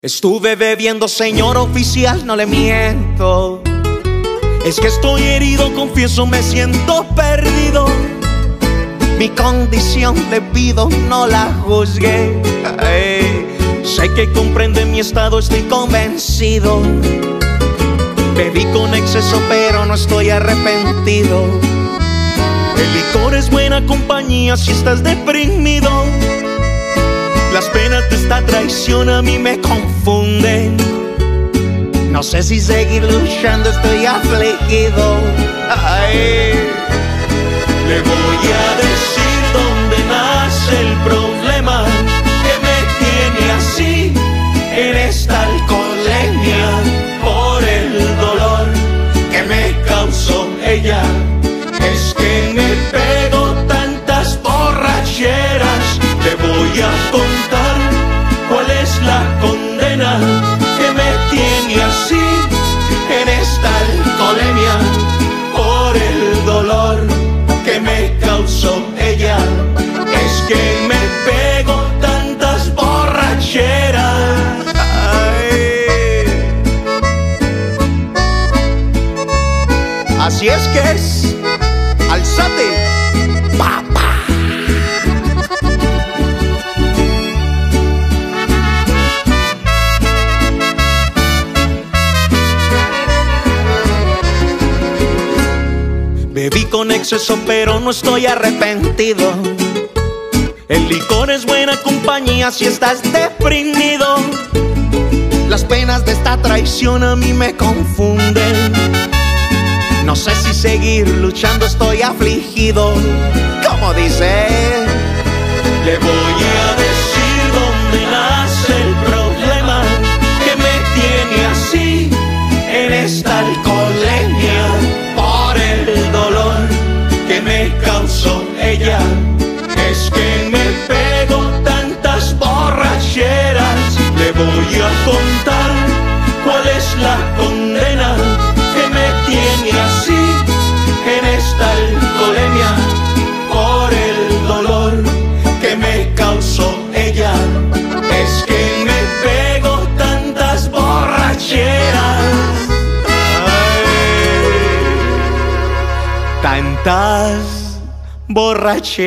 Estuve bebiendo, señor oficial, no le miento. Es que estoy herido, confieso, me siento perdido. Mi condición le pido, no la juzgue. sé que comprende mi estado, estoy convencido. Bebí con exceso, pero no estoy arrepentido. El licor es buena compañía si estás deprimido. Traición a mí me confunden. No sé si seguir luchando, estoy afligido. Le Así es que es, alzate. Bebí con exceso, pero no estoy arrepentido. El licor es buena compañía si estás deprimido. Las penas de esta traición a mí me confunden. No sé si seguir luchando, estoy afligido. Como dice, le voy a decir dónde nace el problema que me tiene así en esta alcoholemia ella. Es que me pego tantas borracheras, le voy a contar cuál es la tantas borrachera.